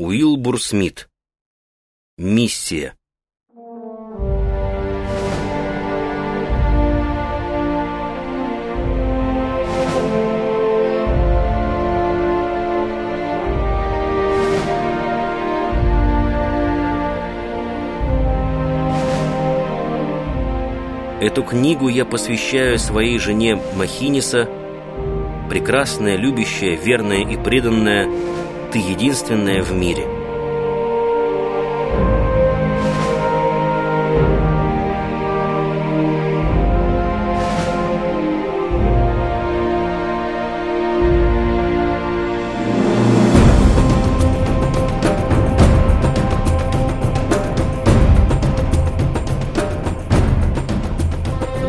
Уилбур Смит. Миссия. Эту книгу я посвящаю своей жене Махиниса, прекрасная, любящая, верная и преданная, ты единственная в мире.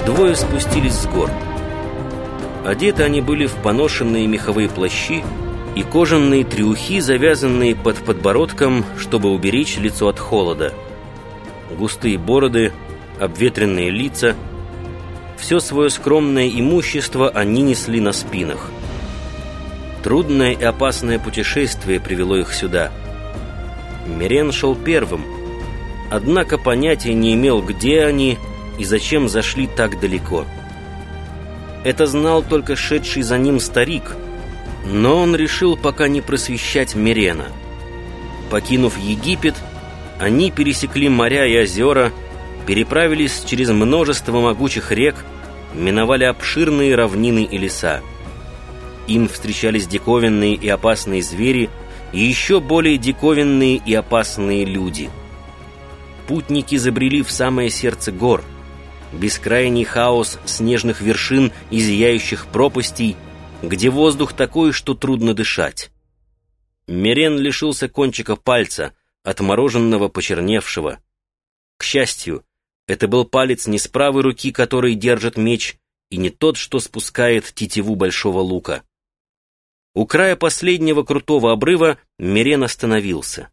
Двое спустились с гор. Одеты они были в поношенные меховые плащи и кожаные трюхи, завязанные под подбородком, чтобы уберечь лицо от холода. Густые бороды, обветренные лица. Все свое скромное имущество они несли на спинах. Трудное и опасное путешествие привело их сюда. Мирен шел первым, однако понятия не имел, где они и зачем зашли так далеко. Это знал только шедший за ним старик, но он решил пока не просвещать Мирена. Покинув Египет, они пересекли моря и озера, переправились через множество могучих рек, миновали обширные равнины и леса. Им встречались диковинные и опасные звери и еще более диковинные и опасные люди. Путники забрели в самое сердце гор — бескрайний хаос снежных вершин и зияющих пропастей, где воздух такой, что трудно дышать. Мерен лишился кончика пальца, отмороженного, почерневшего. К счастью, это был палец не с правой руки, который держит меч, и не тот, что спускает тетиву большого лука. У края последнего крутого обрыва Мерен остановился.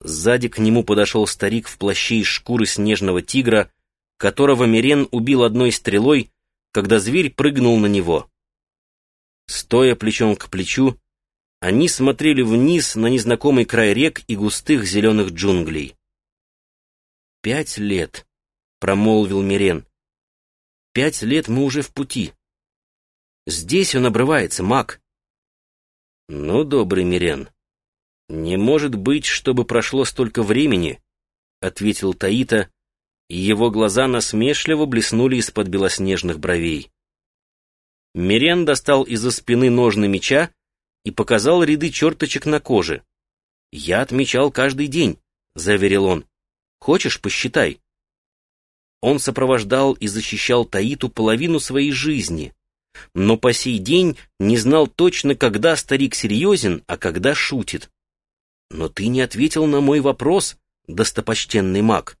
Сзади к нему подошел старик в плаще из шкуры снежного тигра, которого Мирен убил одной стрелой, когда зверь прыгнул на него. Стоя плечом к плечу, они смотрели вниз на незнакомый край рек и густых зеленых джунглей. «Пять лет», — промолвил Мирен. «Пять лет мы уже в пути. Здесь он обрывается, маг». «Ну, добрый Мирен, не может быть, чтобы прошло столько времени», — ответил Таита, и его глаза насмешливо блеснули из-под белоснежных бровей. Мирен достал из-за спины ножны меча и показал ряды черточек на коже. «Я отмечал каждый день», — заверил он. «Хочешь, посчитай». Он сопровождал и защищал Таиту половину своей жизни, но по сей день не знал точно, когда старик серьезен, а когда шутит. «Но ты не ответил на мой вопрос, достопочтенный маг».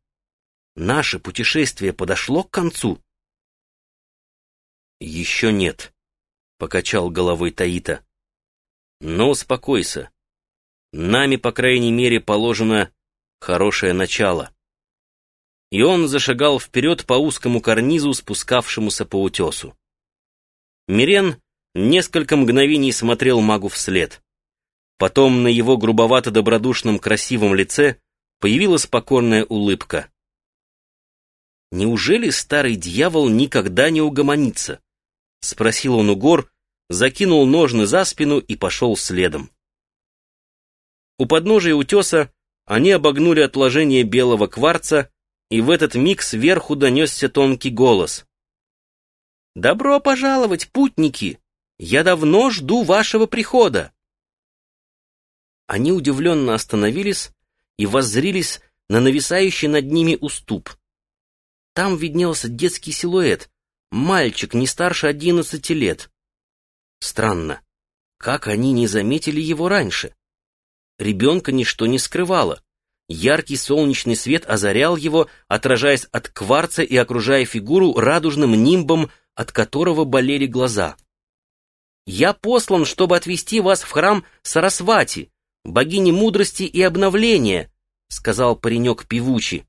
Наше путешествие подошло к концу?» «Еще нет», — покачал головой Таита. «Но успокойся. Нами, по крайней мере, положено хорошее начало». И он зашагал вперед по узкому карнизу, спускавшемуся по утесу. Мирен несколько мгновений смотрел магу вслед. Потом на его грубовато-добродушном красивом лице появилась покорная улыбка. Неужели старый дьявол никогда не угомонится? Спросил он у гор, закинул ножны за спину и пошел следом. У подножия утеса они обогнули отложение белого кварца, и в этот миг сверху донесся тонкий голос. «Добро пожаловать, путники! Я давно жду вашего прихода!» Они удивленно остановились и воззрились на нависающий над ними уступ. Там виднелся детский силуэт, мальчик не старше одиннадцати лет. Странно, как они не заметили его раньше? Ребенка ничто не скрывало. Яркий солнечный свет озарял его, отражаясь от кварца и окружая фигуру радужным нимбом, от которого болели глаза. «Я послан, чтобы отвести вас в храм Сарасвати, богини мудрости и обновления», — сказал паренек певучий.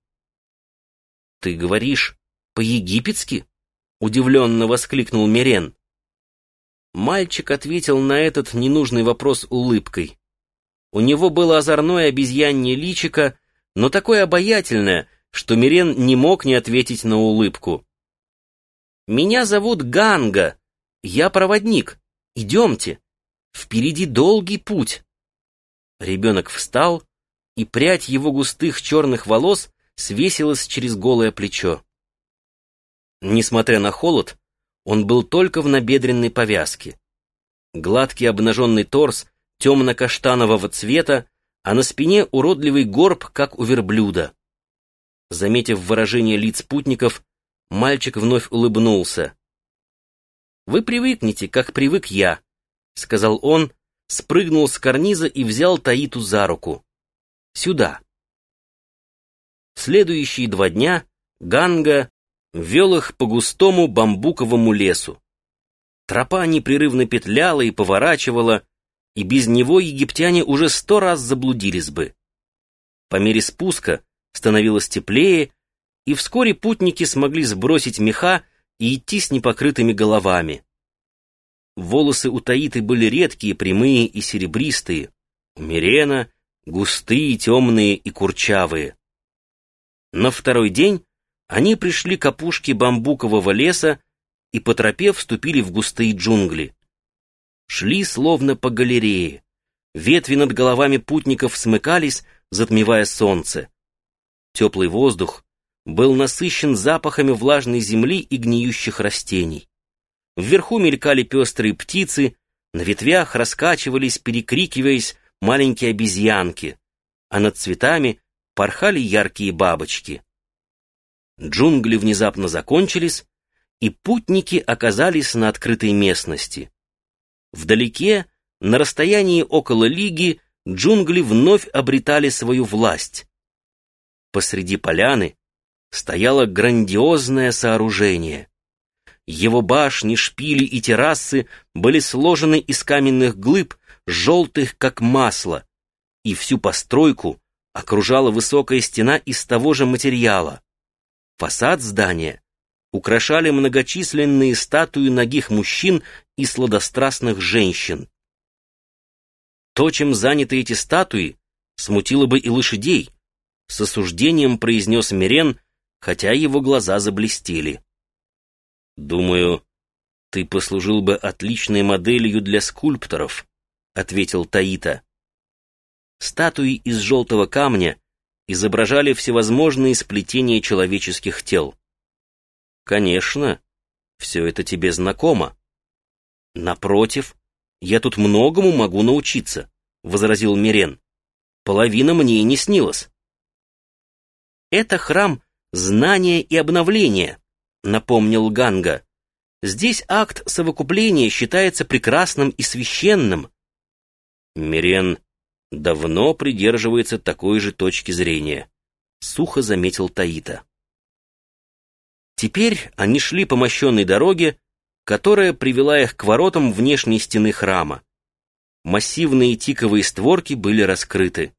«Ты говоришь по-египетски?» — удивленно воскликнул Мирен. Мальчик ответил на этот ненужный вопрос улыбкой. У него было озорное обезьянье личико, но такое обаятельное, что Мирен не мог не ответить на улыбку. «Меня зовут Ганга. Я проводник. Идемте. Впереди долгий путь». Ребенок встал, и прядь его густых черных волос свесилась через голое плечо. Несмотря на холод, он был только в набедренной повязке. Гладкий обнаженный торс темно-каштанового цвета, а на спине уродливый горб, как у верблюда. Заметив выражение лиц путников, мальчик вновь улыбнулся. «Вы привыкнете, как привык я», — сказал он, спрыгнул с карниза и взял Таиту за руку. «Сюда». Следующие два дня Ганга вел их по густому бамбуковому лесу. Тропа непрерывно петляла и поворачивала, и без него египтяне уже сто раз заблудились бы. По мере спуска становилось теплее, и вскоре путники смогли сбросить меха и идти с непокрытыми головами. Волосы у Таиты были редкие, прямые и серебристые, у Мирена — густые, темные и курчавые. На второй день они пришли к опушке бамбукового леса, и по тропе вступили в густые джунгли. Шли словно по галерее. Ветви над головами путников смыкались, затмевая солнце. Теплый воздух был насыщен запахами влажной земли и гниющих растений. Вверху мелькали пестрые птицы, на ветвях раскачивались, перекрикиваясь, маленькие обезьянки, а над цветами порхали яркие бабочки. Джунгли внезапно закончились, и путники оказались на открытой местности. Вдалеке, на расстоянии около лиги, джунгли вновь обретали свою власть. Посреди поляны стояло грандиозное сооружение. Его башни, шпили и террасы были сложены из каменных глыб, желтых как масло, и всю постройку окружала высокая стена из того же материала. Фасад здания украшали многочисленные статуи ногих мужчин и сладострастных женщин. То, чем заняты эти статуи, смутило бы и лошадей, с осуждением произнес Мирен, хотя его глаза заблестели. «Думаю, ты послужил бы отличной моделью для скульпторов», — ответил Таита. Статуи из желтого камня изображали всевозможные сплетения человеческих тел. Конечно, все это тебе знакомо. Напротив, я тут многому могу научиться, возразил Мирен. Половина мне и не снилась. Это храм знания и обновления, напомнил Ганга. Здесь акт совокупления считается прекрасным и священным. Мирен давно придерживается такой же точки зрения, сухо заметил Таита. Теперь они шли по мощенной дороге, которая привела их к воротам внешней стены храма. Массивные тиковые створки были раскрыты.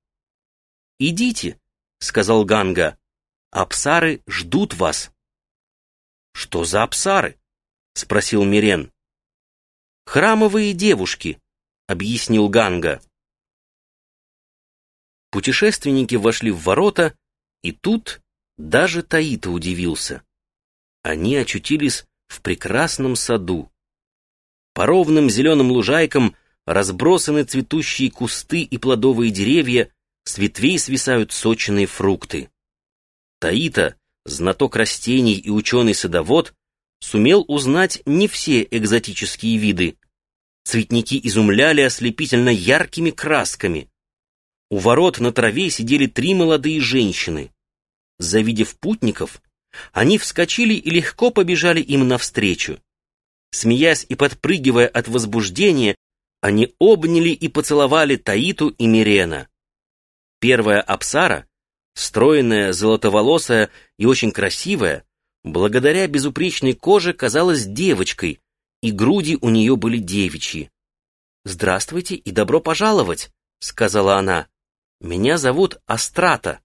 «Идите», — сказал Ганга, — «апсары ждут вас». «Что за апсары?» — спросил Мирен. «Храмовые девушки», — объяснил Ганга. Путешественники вошли в ворота, и тут даже Таита удивился они очутились в прекрасном саду. По ровным зеленым лужайкам разбросаны цветущие кусты и плодовые деревья, с ветвей свисают сочные фрукты. Таита, знаток растений и ученый-садовод, сумел узнать не все экзотические виды. Цветники изумляли ослепительно яркими красками. У ворот на траве сидели три молодые женщины. Завидев путников, они вскочили и легко побежали им навстречу. Смеясь и подпрыгивая от возбуждения, они обняли и поцеловали Таиту и Мирена. Первая Апсара, стройная, золотоволосая и очень красивая, благодаря безупречной коже казалась девочкой, и груди у нее были девичьи. «Здравствуйте и добро пожаловать», — сказала она. «Меня зовут Астрата».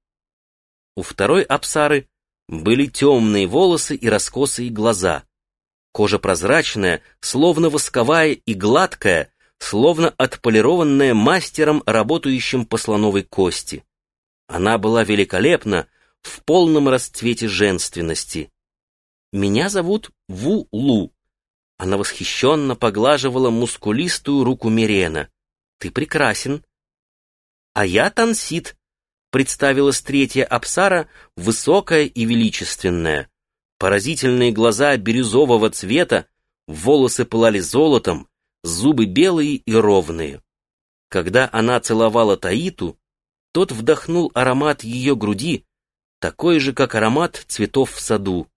У второй Апсары были темные волосы и раскосые глаза. Кожа прозрачная, словно восковая и гладкая, словно отполированная мастером, работающим по слоновой кости. Она была великолепна в полном расцвете женственности. «Меня зовут Ву Лу». Она восхищенно поглаживала мускулистую руку Мирена. «Ты прекрасен». «А я Тансит», — представилась третья Апсара, высокая и величественная. Поразительные глаза бирюзового цвета, волосы пылали золотом, зубы белые и ровные. Когда она целовала Таиту, тот вдохнул аромат ее груди, такой же, как аромат цветов в саду.